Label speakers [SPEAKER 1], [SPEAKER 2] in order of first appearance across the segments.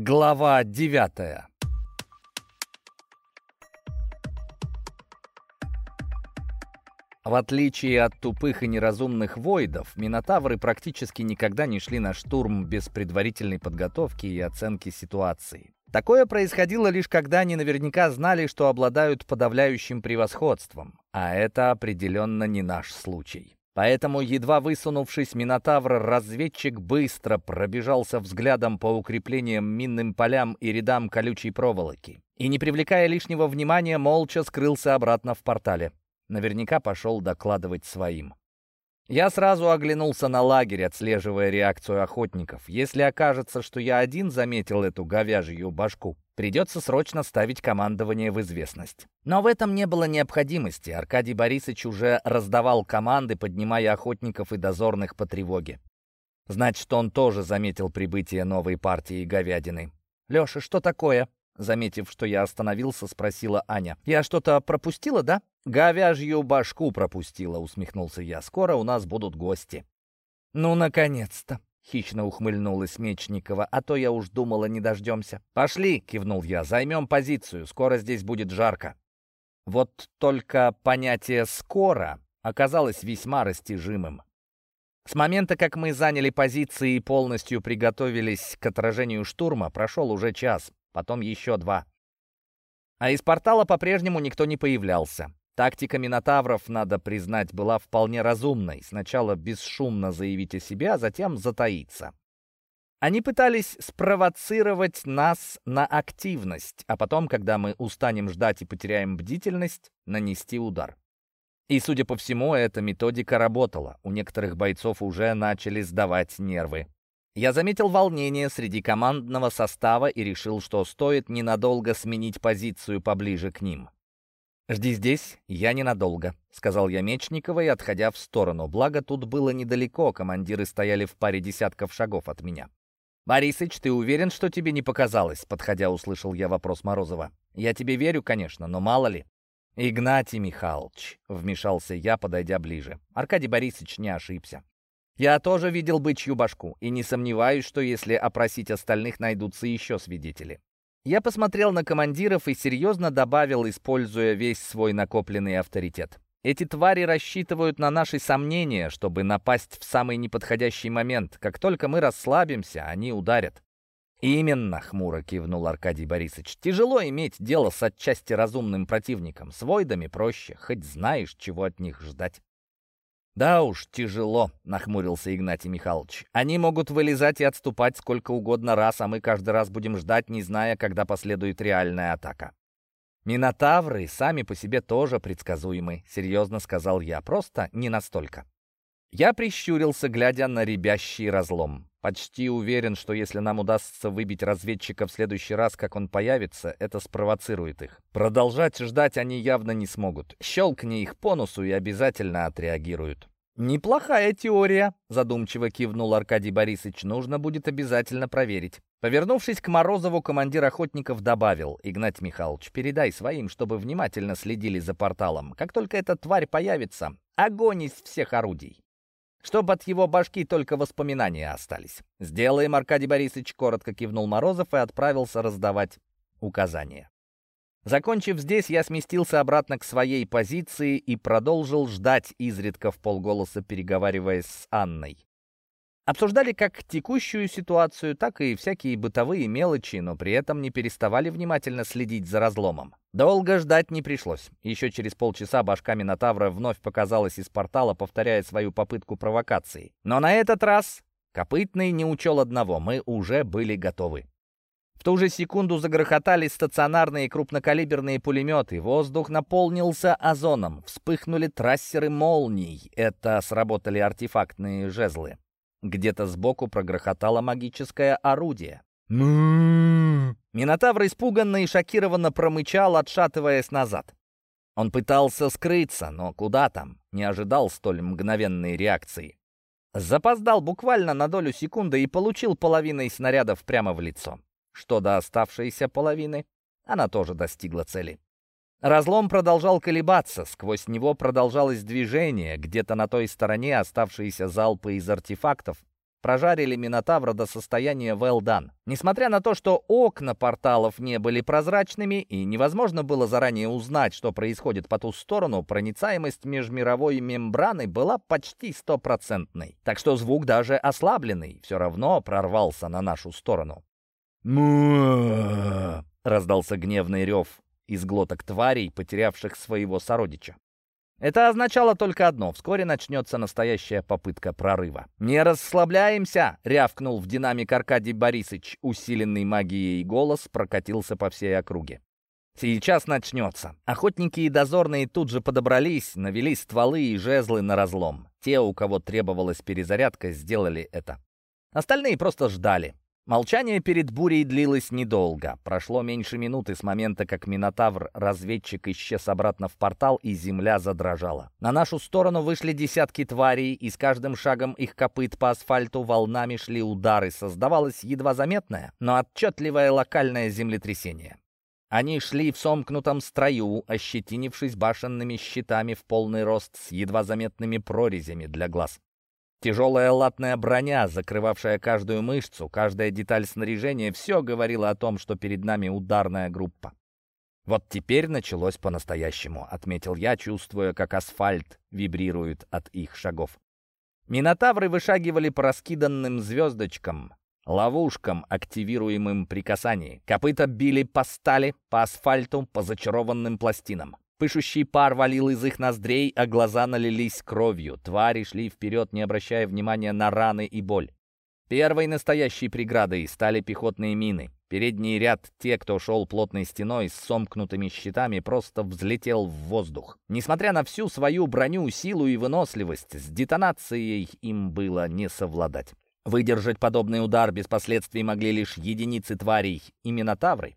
[SPEAKER 1] Глава девятая В отличие от тупых и неразумных войдов, минотавры практически никогда не шли на штурм без предварительной подготовки и оценки ситуации. Такое происходило лишь когда они наверняка знали, что обладают подавляющим превосходством, а это определенно не наш случай. Поэтому, едва высунувшись, Минотавр-разведчик быстро пробежался взглядом по укреплениям, минным полям и рядам колючей проволоки. И, не привлекая лишнего внимания, молча скрылся обратно в портале. Наверняка пошел докладывать своим. Я сразу оглянулся на лагерь, отслеживая реакцию охотников. Если окажется, что я один заметил эту говяжью башку, Придется срочно ставить командование в известность. Но в этом не было необходимости. Аркадий Борисович уже раздавал команды, поднимая охотников и дозорных по тревоге. Значит, он тоже заметил прибытие новой партии говядины. «Леша, что такое?» Заметив, что я остановился, спросила Аня. «Я что-то пропустила, да?» «Говяжью башку пропустила», — усмехнулся я. «Скоро у нас будут гости». «Ну, наконец-то!» Хищно ухмыльнулась Мечникова, а то я уж думала, не дождемся. «Пошли!» — кивнул я. «Займем позицию. Скоро здесь будет жарко». Вот только понятие «скоро» оказалось весьма растяжимым. С момента, как мы заняли позиции и полностью приготовились к отражению штурма, прошел уже час, потом еще два. А из портала по-прежнему никто не появлялся. Тактика минотавров, надо признать, была вполне разумной. Сначала бесшумно заявить о себе, а затем затаиться. Они пытались спровоцировать нас на активность, а потом, когда мы устанем ждать и потеряем бдительность, нанести удар. И, судя по всему, эта методика работала. У некоторых бойцов уже начали сдавать нервы. Я заметил волнение среди командного состава и решил, что стоит ненадолго сменить позицию поближе к ним. «Жди здесь, я ненадолго», — сказал я Мечниковой, отходя в сторону. Благо, тут было недалеко, командиры стояли в паре десятков шагов от меня. «Борисыч, ты уверен, что тебе не показалось?» Подходя, услышал я вопрос Морозова. «Я тебе верю, конечно, но мало ли». «Игнатий Михайлович», — вмешался я, подойдя ближе. Аркадий Борисович не ошибся. «Я тоже видел бычью башку, и не сомневаюсь, что если опросить остальных, найдутся еще свидетели. Я посмотрел на командиров и серьезно добавил, используя весь свой накопленный авторитет. Эти твари рассчитывают на наши сомнения, чтобы напасть в самый неподходящий момент. Как только мы расслабимся, они ударят. «Именно», — хмуро кивнул Аркадий Борисович, — «тяжело иметь дело с отчасти разумным противником. С войдами проще, хоть знаешь, чего от них ждать». «Да уж, тяжело», — нахмурился Игнатий Михайлович. «Они могут вылезать и отступать сколько угодно раз, а мы каждый раз будем ждать, не зная, когда последует реальная атака». «Минотавры сами по себе тоже предсказуемы», — серьезно сказал я, — «просто не настолько». Я прищурился, глядя на ребящий разлом. Почти уверен, что если нам удастся выбить разведчика в следующий раз, как он появится, это спровоцирует их. Продолжать ждать они явно не смогут. Щелкни их по носу и обязательно отреагируют. «Неплохая теория», — задумчиво кивнул Аркадий Борисович. «Нужно будет обязательно проверить». Повернувшись к Морозову, командир охотников добавил. «Игнать Михайлович, передай своим, чтобы внимательно следили за порталом. Как только эта тварь появится, огонь из всех орудий чтобы от его башки только воспоминания остались. «Сделаем, Аркадий Борисович», — коротко кивнул Морозов и отправился раздавать указания. Закончив здесь, я сместился обратно к своей позиции и продолжил ждать, изредка в полголоса переговариваясь с Анной. Обсуждали как текущую ситуацию, так и всякие бытовые мелочи, но при этом не переставали внимательно следить за разломом. Долго ждать не пришлось. Еще через полчаса башка Минотавра вновь показалась из портала, повторяя свою попытку провокации. Но на этот раз Копытный не учел одного — мы уже были готовы. В ту же секунду загрохотали стационарные крупнокалиберные пулеметы. Воздух наполнился озоном. Вспыхнули трассеры молний. Это сработали артефактные жезлы. Где-то сбоку прогрохотало магическое орудие. Минотавр испуганно и шокированно промычал, отшатываясь назад. Он пытался скрыться, но куда там, не ожидал столь мгновенной реакции. Запоздал буквально на долю секунды и получил половиной снарядов прямо в лицо. Что до оставшейся половины, она тоже достигла цели. Разлом продолжал колебаться, сквозь него продолжалось движение, где-то на той стороне оставшиеся залпы из артефактов прожарили Минотавра до состояния well done. Несмотря на то, что окна порталов не были прозрачными и невозможно было заранее узнать, что происходит по ту сторону, проницаемость межмировой мембраны была почти стопроцентной. Так что звук даже ослабленный все равно прорвался на нашу сторону. «Му!» — раздался гневный рев из глоток тварей, потерявших своего сородича. Это означало только одно — вскоре начнется настоящая попытка прорыва. «Не расслабляемся!» — рявкнул в динамик Аркадий Борисович. Усиленный магией голос прокатился по всей округе. «Сейчас начнется». Охотники и дозорные тут же подобрались, навели стволы и жезлы на разлом. Те, у кого требовалась перезарядка, сделали это. Остальные просто ждали. Молчание перед бурей длилось недолго. Прошло меньше минуты с момента, как Минотавр-разведчик исчез обратно в портал, и земля задрожала. На нашу сторону вышли десятки тварей, и с каждым шагом их копыт по асфальту волнами шли удары. Создавалось едва заметное, но отчетливое локальное землетрясение. Они шли в сомкнутом строю, ощетинившись башенными щитами в полный рост с едва заметными прорезями для глаз. Тяжелая латная броня, закрывавшая каждую мышцу, каждая деталь снаряжения, все говорило о том, что перед нами ударная группа. «Вот теперь началось по-настоящему», — отметил я, чувствуя, как асфальт вибрирует от их шагов. Минотавры вышагивали по раскиданным звездочкам, ловушкам, активируемым при касании. Копыта били по стали, по асфальту, по зачарованным пластинам. Пышущий пар валил из их ноздрей, а глаза налились кровью. Твари шли вперед, не обращая внимания на раны и боль. Первой настоящей преградой стали пехотные мины. Передний ряд, те, кто шел плотной стеной с сомкнутыми щитами, просто взлетел в воздух. Несмотря на всю свою броню, силу и выносливость, с детонацией им было не совладать. Выдержать подобный удар без последствий могли лишь единицы тварей и минотавры.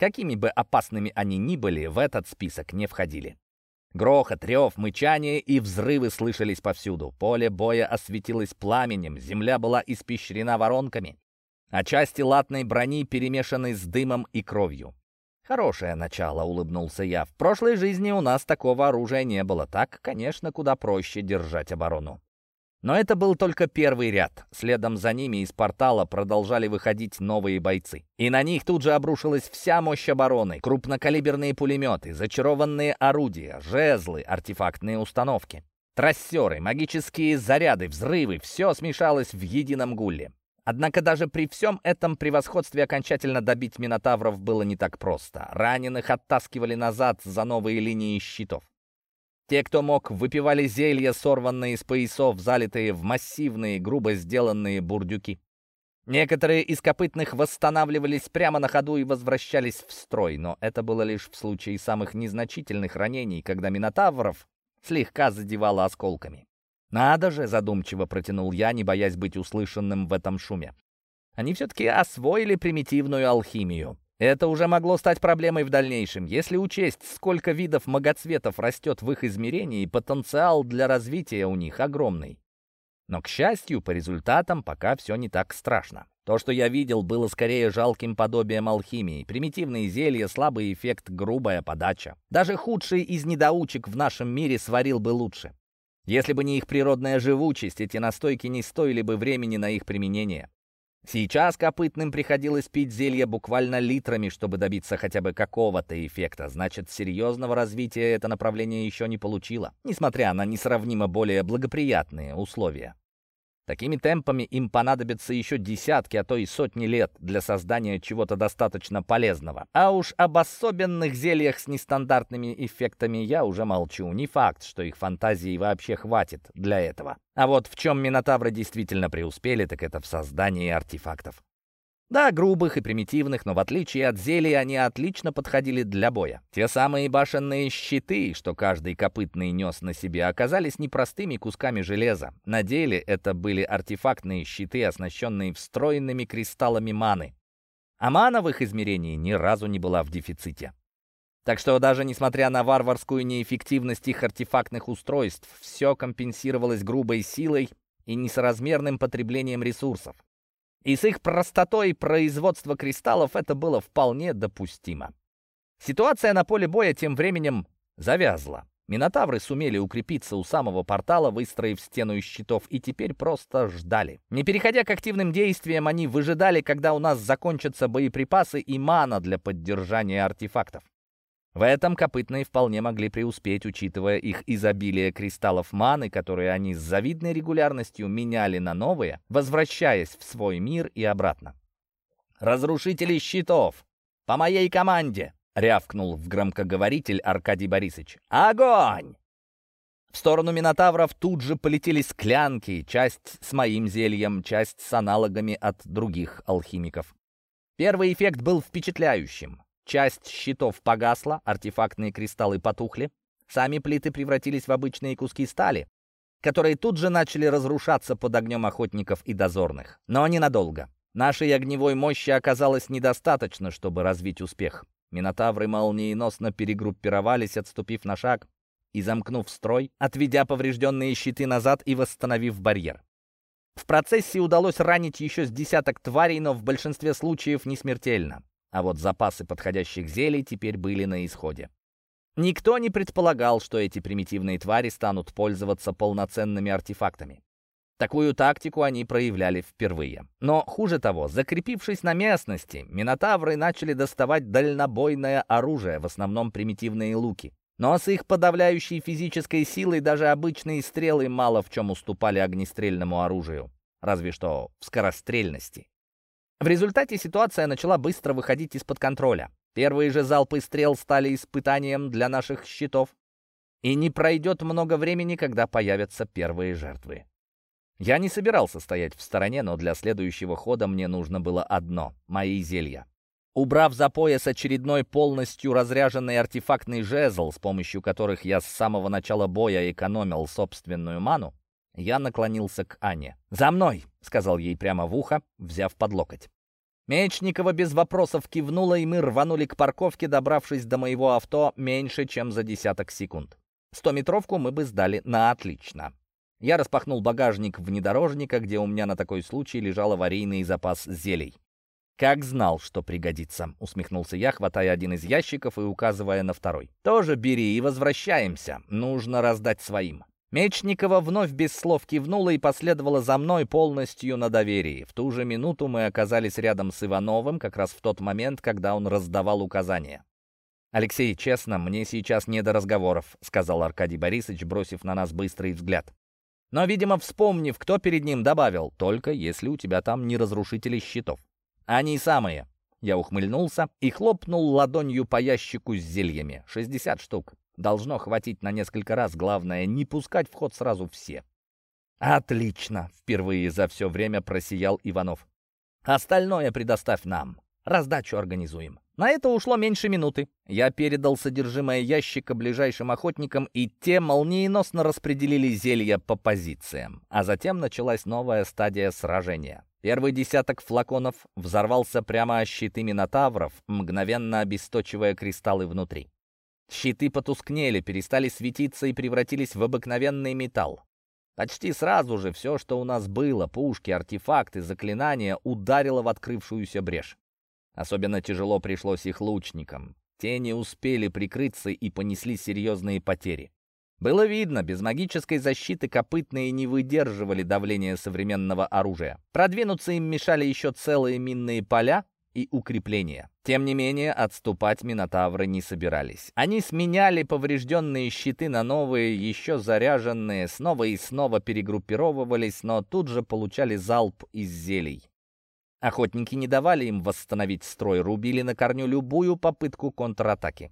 [SPEAKER 1] Какими бы опасными они ни были, в этот список не входили. Грохот, рев, мычание и взрывы слышались повсюду. Поле боя осветилось пламенем, земля была испещрена воронками, а части латной брони перемешаны с дымом и кровью. «Хорошее начало», — улыбнулся я. «В прошлой жизни у нас такого оружия не было. Так, конечно, куда проще держать оборону». Но это был только первый ряд. Следом за ними из портала продолжали выходить новые бойцы. И на них тут же обрушилась вся мощь обороны. Крупнокалиберные пулеметы, зачарованные орудия, жезлы, артефактные установки. Трассеры, магические заряды, взрывы — все смешалось в едином гуле. Однако даже при всем этом превосходстве окончательно добить Минотавров было не так просто. Раненых оттаскивали назад за новые линии щитов. Те, кто мог, выпивали зелья, сорванные из поясов, залитые в массивные, грубо сделанные бурдюки. Некоторые из копытных восстанавливались прямо на ходу и возвращались в строй, но это было лишь в случае самых незначительных ранений, когда минотавров слегка задевало осколками. «Надо же!» — задумчиво протянул я, не боясь быть услышанным в этом шуме. «Они все-таки освоили примитивную алхимию. Это уже могло стать проблемой в дальнейшем. Если учесть, сколько видов многоцветов растет в их измерении, потенциал для развития у них огромный. Но, к счастью, по результатам пока все не так страшно. То, что я видел, было скорее жалким подобием алхимии. Примитивные зелья, слабый эффект, грубая подача. Даже худший из недоучек в нашем мире сварил бы лучше. Если бы не их природная живучесть, эти настойки не стоили бы времени на их применение. Сейчас копытным приходилось пить зелье буквально литрами, чтобы добиться хотя бы какого-то эффекта. Значит, серьезного развития это направление еще не получило, несмотря на несравнимо более благоприятные условия. Такими темпами им понадобится еще десятки, а то и сотни лет для создания чего-то достаточно полезного. А уж об особенных зельях с нестандартными эффектами я уже молчу. Не факт, что их фантазии вообще хватит для этого. А вот в чем Минотавры действительно преуспели, так это в создании артефактов. Да, грубых и примитивных, но в отличие от зелий они отлично подходили для боя. Те самые башенные щиты, что каждый копытный нес на себе, оказались непростыми кусками железа. На деле это были артефактные щиты, оснащенные встроенными кристаллами маны. А мана в их измерении ни разу не была в дефиците. Так что даже несмотря на варварскую неэффективность их артефактных устройств, все компенсировалось грубой силой и несоразмерным потреблением ресурсов. И с их простотой производства кристаллов это было вполне допустимо. Ситуация на поле боя тем временем завязла. Минотавры сумели укрепиться у самого портала, выстроив стену из щитов, и теперь просто ждали. Не переходя к активным действиям, они выжидали, когда у нас закончатся боеприпасы и мана для поддержания артефактов. В этом копытные вполне могли преуспеть, учитывая их изобилие кристаллов маны, которые они с завидной регулярностью меняли на новые, возвращаясь в свой мир и обратно. «Разрушители щитов! По моей команде!» — рявкнул в громкоговоритель Аркадий Борисович. «Огонь!» В сторону Минотавров тут же полетели склянки, часть с моим зельем, часть с аналогами от других алхимиков. Первый эффект был впечатляющим. Часть щитов погасла, артефактные кристаллы потухли. Сами плиты превратились в обычные куски стали, которые тут же начали разрушаться под огнем охотников и дозорных. Но ненадолго. Нашей огневой мощи оказалось недостаточно, чтобы развить успех. Минотавры молниеносно перегруппировались, отступив на шаг и замкнув строй, отведя поврежденные щиты назад и восстановив барьер. В процессе удалось ранить еще с десяток тварей, но в большинстве случаев не смертельно. А вот запасы подходящих зелий теперь были на исходе. Никто не предполагал, что эти примитивные твари станут пользоваться полноценными артефактами. Такую тактику они проявляли впервые. Но хуже того, закрепившись на местности, минотавры начали доставать дальнобойное оружие, в основном примитивные луки. Но с их подавляющей физической силой даже обычные стрелы мало в чем уступали огнестрельному оружию, разве что в скорострельности. В результате ситуация начала быстро выходить из-под контроля. Первые же залпы стрел стали испытанием для наших щитов. И не пройдет много времени, когда появятся первые жертвы. Я не собирался стоять в стороне, но для следующего хода мне нужно было одно — мои зелья. Убрав за пояс очередной полностью разряженный артефактный жезл, с помощью которых я с самого начала боя экономил собственную ману, я наклонился к Ане. «За мной!» — сказал ей прямо в ухо, взяв под локоть. Мечникова без вопросов кивнула, и мы рванули к парковке, добравшись до моего авто меньше, чем за десяток секунд. Стометровку мы бы сдали на отлично. Я распахнул багажник внедорожника, где у меня на такой случай лежал аварийный запас зелий. «Как знал, что пригодится», — усмехнулся я, хватая один из ящиков и указывая на второй. «Тоже бери и возвращаемся. Нужно раздать своим». Мечникова вновь без слов кивнула и последовала за мной полностью на доверии. В ту же минуту мы оказались рядом с Ивановым, как раз в тот момент, когда он раздавал указания. «Алексей, честно, мне сейчас не до разговоров», — сказал Аркадий Борисович, бросив на нас быстрый взгляд. Но, видимо, вспомнив, кто перед ним, добавил, «Только если у тебя там не разрушители щитов». «Они самые». Я ухмыльнулся и хлопнул ладонью по ящику с зельями. «60 штук. Должно хватить на несколько раз, главное, не пускать в ход сразу все. «Отлично!» — впервые за все время просиял Иванов. «Остальное предоставь нам. Раздачу организуем». На это ушло меньше минуты. Я передал содержимое ящика ближайшим охотникам, и те молниеносно распределили зелья по позициям. А затем началась новая стадия сражения. Первый десяток флаконов взорвался прямо о щиты минотавров, мгновенно обесточивая кристаллы внутри. Щиты потускнели, перестали светиться и превратились в обыкновенный металл. Почти сразу же все, что у нас было, пушки, артефакты, заклинания, ударило в открывшуюся брешь. Особенно тяжело пришлось их лучникам. Те не успели прикрыться и понесли серьезные потери. Было видно, без магической защиты копытные не выдерживали давления современного оружия. Продвинуться им мешали еще целые минные поля, и укрепления. Тем не менее, отступать минотавры не собирались. Они сменяли поврежденные щиты на новые, еще заряженные, снова и снова перегруппировывались, но тут же получали залп из зелий. Охотники не давали им восстановить строй, рубили на корню любую попытку контратаки.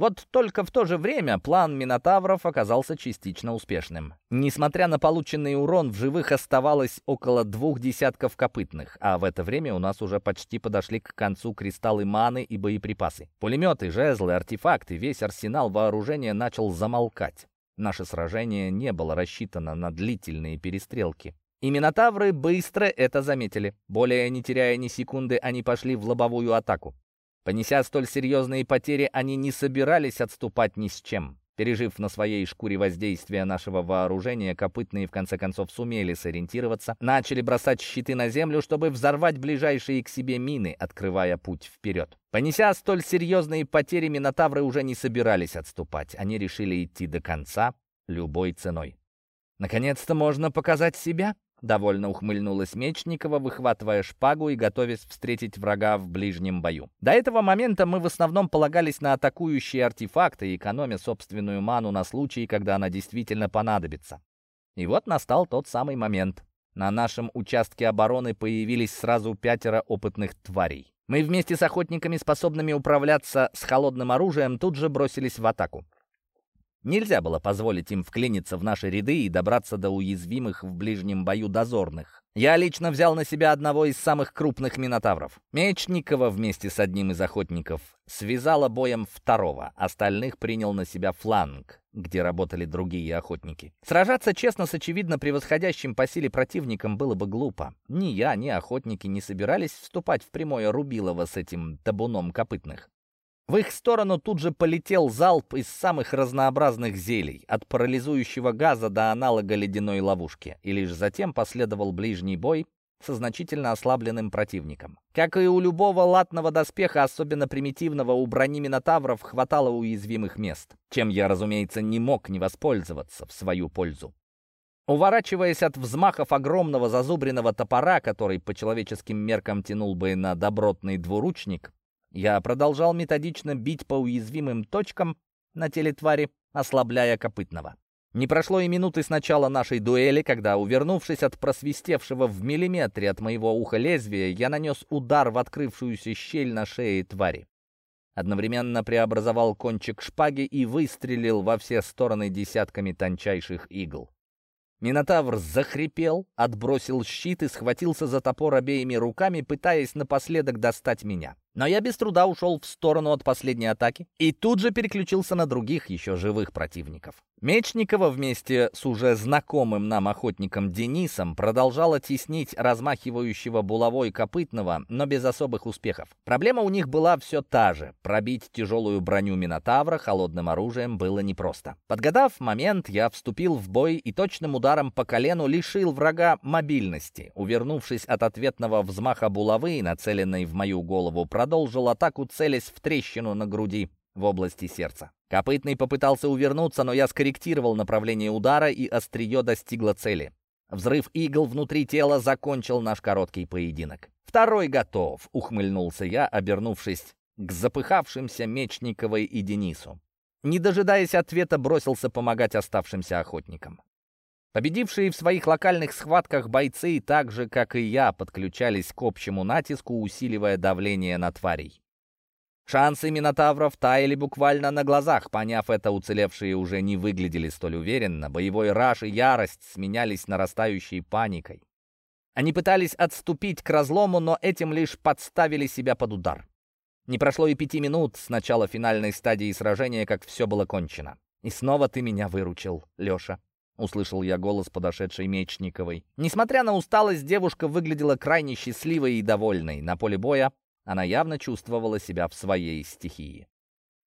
[SPEAKER 1] Вот только в то же время план Минотавров оказался частично успешным. Несмотря на полученный урон, в живых оставалось около двух десятков копытных, а в это время у нас уже почти подошли к концу кристаллы маны и боеприпасы. Пулеметы, жезлы, артефакты, весь арсенал вооружения начал замолкать. Наше сражение не было рассчитано на длительные перестрелки. И Минотавры быстро это заметили. Более не теряя ни секунды, они пошли в лобовую атаку. Понеся столь серьезные потери, они не собирались отступать ни с чем. Пережив на своей шкуре воздействие нашего вооружения, копытные в конце концов сумели сориентироваться, начали бросать щиты на землю, чтобы взорвать ближайшие к себе мины, открывая путь вперед. Понеся столь серьезные потери, минотавры уже не собирались отступать. Они решили идти до конца любой ценой. «Наконец-то можно показать себя?» Довольно ухмыльнулась Мечникова, выхватывая шпагу и готовясь встретить врага в ближнем бою. До этого момента мы в основном полагались на атакующие артефакты, экономя собственную ману на случай, когда она действительно понадобится. И вот настал тот самый момент. На нашем участке обороны появились сразу пятеро опытных тварей. Мы вместе с охотниками, способными управляться с холодным оружием, тут же бросились в атаку. Нельзя было позволить им вклиниться в наши ряды и добраться до уязвимых в ближнем бою дозорных. Я лично взял на себя одного из самых крупных минотавров. Мечникова вместе с одним из охотников связала боем второго, остальных принял на себя фланг, где работали другие охотники. Сражаться честно с очевидно превосходящим по силе противником было бы глупо. Ни я, ни охотники не собирались вступать в прямое рубилово с этим табуном копытных. В их сторону тут же полетел залп из самых разнообразных зелий, от парализующего газа до аналога ледяной ловушки, и лишь затем последовал ближний бой со значительно ослабленным противником. Как и у любого латного доспеха, особенно примитивного, у брони Минотавров хватало уязвимых мест, чем я, разумеется, не мог не воспользоваться в свою пользу. Уворачиваясь от взмахов огромного зазубренного топора, который по человеческим меркам тянул бы на добротный двуручник, я продолжал методично бить по уязвимым точкам на теле твари, ослабляя копытного. Не прошло и минуты с начала нашей дуэли, когда, увернувшись от просвистевшего в миллиметре от моего уха лезвия, я нанес удар в открывшуюся щель на шее твари. Одновременно преобразовал кончик шпаги и выстрелил во все стороны десятками тончайших игл. Минотавр захрипел, отбросил щит и схватился за топор обеими руками, пытаясь напоследок достать меня. Но я без труда ушел в сторону от последней атаки и тут же переключился на других еще живых противников. Мечникова вместе с уже знакомым нам охотником Денисом продолжала теснить размахивающего булавой копытного, но без особых успехов. Проблема у них была все та же. Пробить тяжелую броню Минотавра холодным оружием было непросто. Подгадав момент, я вступил в бой и точным ударом по колену лишил врага мобильности. Увернувшись от ответного взмаха булавы, нацеленной в мою голову, продолжил атаку, целясь в трещину на груди в области сердца. Копытный попытался увернуться, но я скорректировал направление удара, и острие достигло цели. Взрыв игл внутри тела закончил наш короткий поединок. «Второй готов», — ухмыльнулся я, обернувшись к запыхавшимся Мечниковой и Денису. Не дожидаясь ответа, бросился помогать оставшимся охотникам. Победившие в своих локальных схватках бойцы, так же, как и я, подключались к общему натиску, усиливая давление на тварей. Шансы Минотавров таяли буквально на глазах. Поняв это, уцелевшие уже не выглядели столь уверенно. Боевой раж и ярость сменялись нарастающей паникой. Они пытались отступить к разлому, но этим лишь подставили себя под удар. Не прошло и пяти минут с начала финальной стадии сражения, как все было кончено. «И снова ты меня выручил, Леша», услышал я голос подошедшей Мечниковой. Несмотря на усталость, девушка выглядела крайне счастливой и довольной. На поле боя она явно чувствовала себя в своей стихии.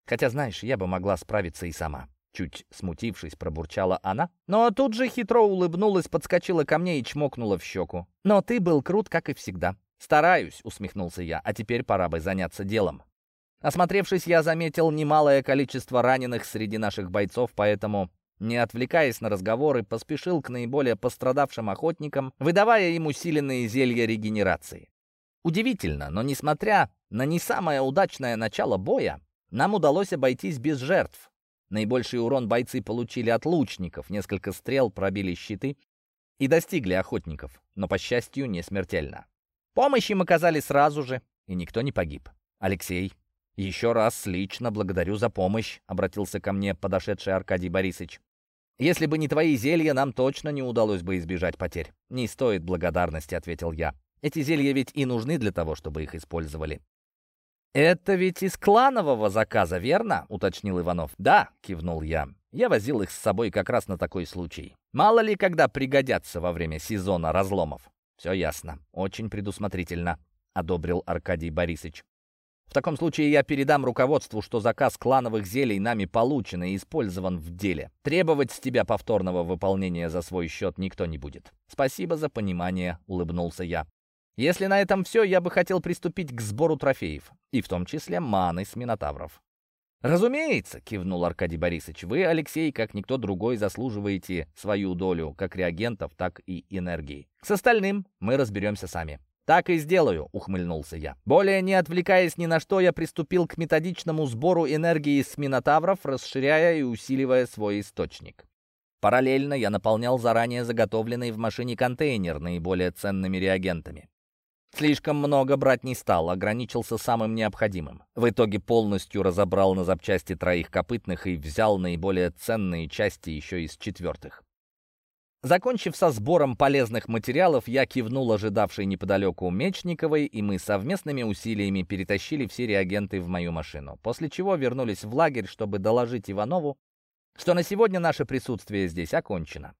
[SPEAKER 1] Хотя, знаешь, я бы могла справиться и сама. Чуть смутившись, пробурчала она, но тут же хитро улыбнулась, подскочила ко мне и чмокнула в щеку. «Но ты был крут, как и всегда». «Стараюсь», — усмехнулся я, «а теперь пора бы заняться делом». Осмотревшись, я заметил немалое количество раненых среди наших бойцов, поэтому не отвлекаясь на разговоры, поспешил к наиболее пострадавшим охотникам, выдавая им усиленные зелья регенерации. Удивительно, но несмотря на не самое удачное начало боя, нам удалось обойтись без жертв. Наибольший урон бойцы получили от лучников, несколько стрел пробили щиты и достигли охотников, но, по счастью, не смертельно. Помощь им оказали сразу же, и никто не погиб. Алексей, еще раз лично благодарю за помощь, обратился ко мне подошедший Аркадий Борисович. Если бы не твои зелья, нам точно не удалось бы избежать потерь. Не стоит благодарности, ответил я. Эти зелья ведь и нужны для того, чтобы их использовали. «Это ведь из кланового заказа, верно?» — уточнил Иванов. «Да», — кивнул я. «Я возил их с собой как раз на такой случай. Мало ли, когда пригодятся во время сезона разломов». «Все ясно. Очень предусмотрительно», — одобрил Аркадий Борисович. В таком случае я передам руководству, что заказ клановых зелий нами получен и использован в деле. Требовать с тебя повторного выполнения за свой счет никто не будет. Спасибо за понимание, улыбнулся я. Если на этом все, я бы хотел приступить к сбору трофеев, и в том числе маны с минотавров. «Разумеется», — кивнул Аркадий Борисович, «вы, Алексей, как никто другой, заслуживаете свою долю как реагентов, так и энергии. С остальным мы разберемся сами». «Так и сделаю», — ухмыльнулся я. Более не отвлекаясь ни на что, я приступил к методичному сбору энергии с минотавров, расширяя и усиливая свой источник. Параллельно я наполнял заранее заготовленный в машине контейнер наиболее ценными реагентами. Слишком много брать не стал, ограничился самым необходимым. В итоге полностью разобрал на запчасти троих копытных и взял наиболее ценные части еще из четвертых. Закончив со сбором полезных материалов, я кивнул ожидавшей неподалеку Мечниковой, и мы совместными усилиями перетащили все реагенты в мою машину, после чего вернулись в лагерь, чтобы доложить Иванову, что на сегодня наше присутствие здесь окончено.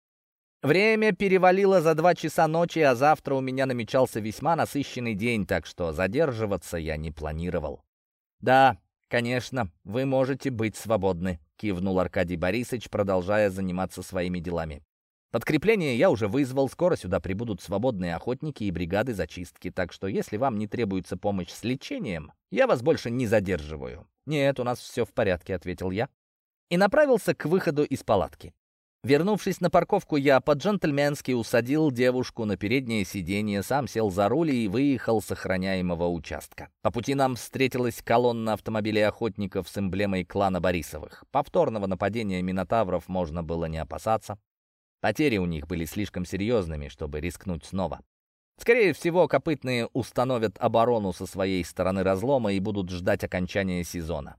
[SPEAKER 1] Время перевалило за два часа ночи, а завтра у меня намечался весьма насыщенный день, так что задерживаться я не планировал. «Да, конечно, вы можете быть свободны», — кивнул Аркадий Борисович, продолжая заниматься своими делами. Подкрепление я уже вызвал, скоро сюда прибудут свободные охотники и бригады зачистки, так что если вам не требуется помощь с лечением, я вас больше не задерживаю. «Нет, у нас все в порядке», — ответил я. И направился к выходу из палатки. Вернувшись на парковку, я по-джентльменски усадил девушку на переднее сиденье, сам сел за руль и выехал с охраняемого участка. По пути нам встретилась колонна автомобилей охотников с эмблемой клана Борисовых. Повторного нападения минотавров можно было не опасаться. Потери у них были слишком серьезными, чтобы рискнуть снова. Скорее всего, копытные установят оборону со своей стороны разлома и будут ждать окончания сезона.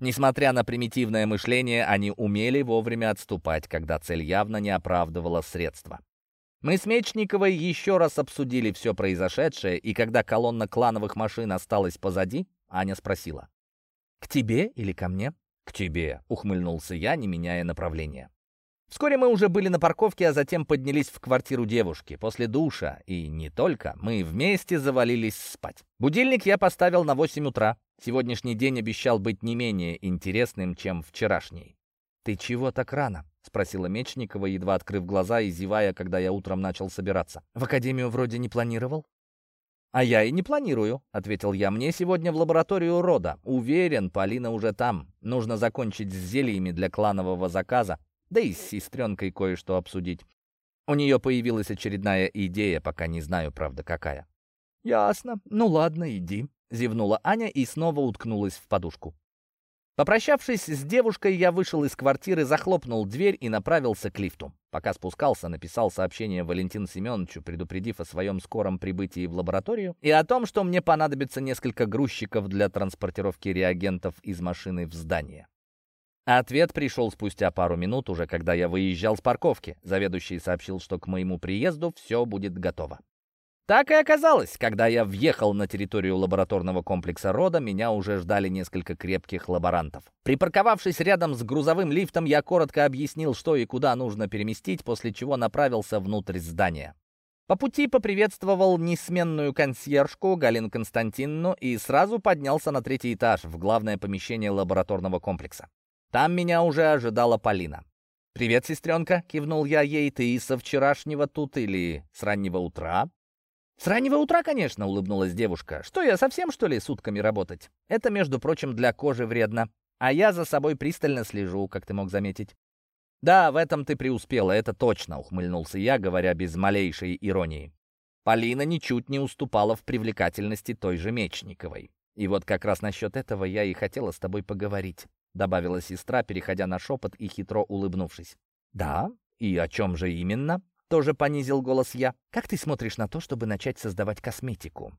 [SPEAKER 1] Несмотря на примитивное мышление, они умели вовремя отступать, когда цель явно не оправдывала средства. Мы с Мечниковой еще раз обсудили все произошедшее, и когда колонна клановых машин осталась позади, Аня спросила. «К тебе или ко мне?» «К тебе», — ухмыльнулся я, не меняя направления. Вскоре мы уже были на парковке, а затем поднялись в квартиру девушки. После душа, и не только, мы вместе завалились спать. Будильник я поставил на 8 утра. Сегодняшний день обещал быть не менее интересным, чем вчерашний. «Ты чего так рано?» — спросила Мечникова, едва открыв глаза и зевая, когда я утром начал собираться. «В академию вроде не планировал?» «А я и не планирую», — ответил я. «Мне сегодня в лабораторию рода. Уверен, Полина уже там. Нужно закончить с зельями для кланового заказа, да и с сестренкой кое-что обсудить. У нее появилась очередная идея, пока не знаю, правда, какая. «Ясно. Ну ладно, иди», — зевнула Аня и снова уткнулась в подушку. Попрощавшись с девушкой, я вышел из квартиры, захлопнул дверь и направился к лифту. Пока спускался, написал сообщение Валентину Семеновичу, предупредив о своем скором прибытии в лабораторию и о том, что мне понадобится несколько грузчиков для транспортировки реагентов из машины в здание. Ответ пришел спустя пару минут, уже когда я выезжал с парковки. Заведующий сообщил, что к моему приезду все будет готово. Так и оказалось, когда я въехал на территорию лабораторного комплекса рода, меня уже ждали несколько крепких лаборантов. Припарковавшись рядом с грузовым лифтом, я коротко объяснил, что и куда нужно переместить, после чего направился внутрь здания. По пути поприветствовал несменную консьержку Галину Константиновну и сразу поднялся на третий этаж в главное помещение лабораторного комплекса. Там меня уже ожидала Полина. «Привет, сестренка!» — кивнул я ей. «Ты со вчерашнего тут или с раннего утра?» «С раннего утра, конечно», — улыбнулась девушка. «Что я, совсем, что ли, сутками работать? Это, между прочим, для кожи вредно. А я за собой пристально слежу, как ты мог заметить». «Да, в этом ты преуспела, это точно», — ухмыльнулся я, говоря без малейшей иронии. Полина ничуть не уступала в привлекательности той же Мечниковой. И вот как раз насчет этого я и хотела с тобой поговорить добавила сестра, переходя на шепот и хитро улыбнувшись. «Да? И о чем же именно?» Тоже понизил голос я. «Как ты смотришь на то, чтобы начать создавать косметику?